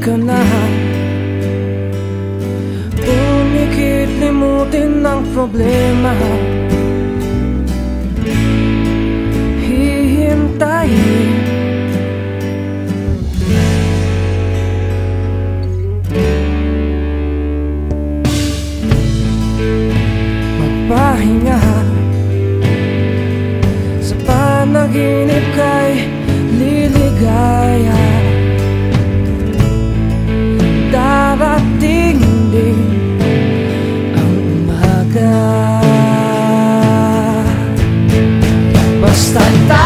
ka na. Ngunit limutin ang problema. lost and found.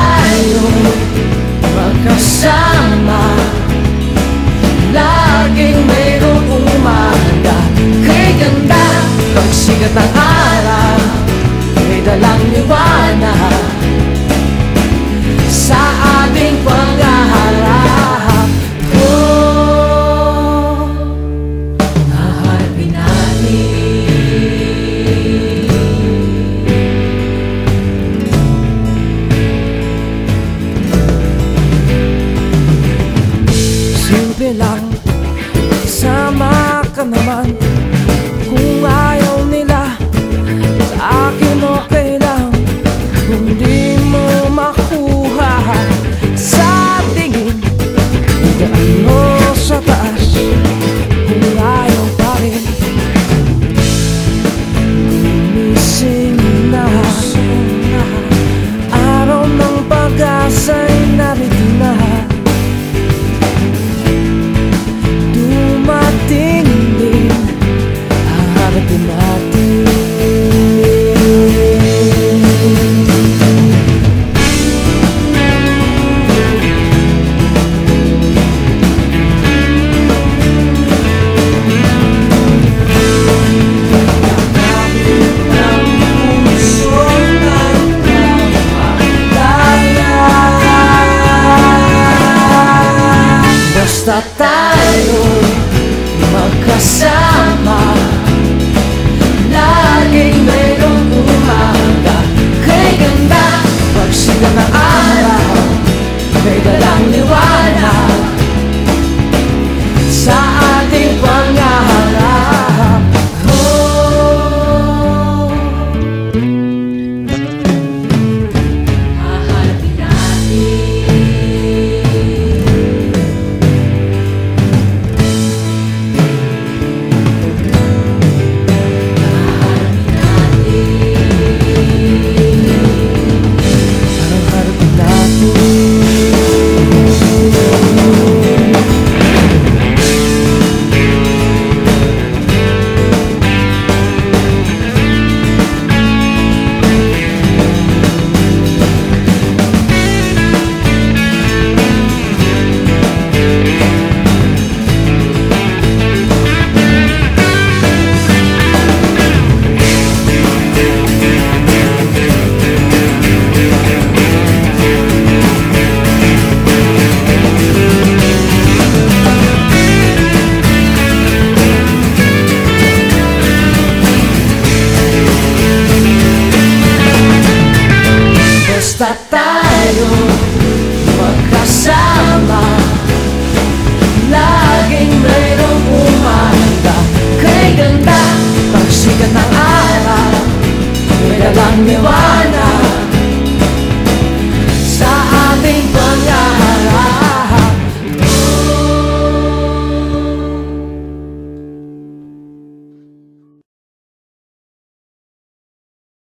naman stop that. Basta tayo magkasama. Laging mayroong umanda Kay ganda, pagsikat ng araw. May dalang liwanag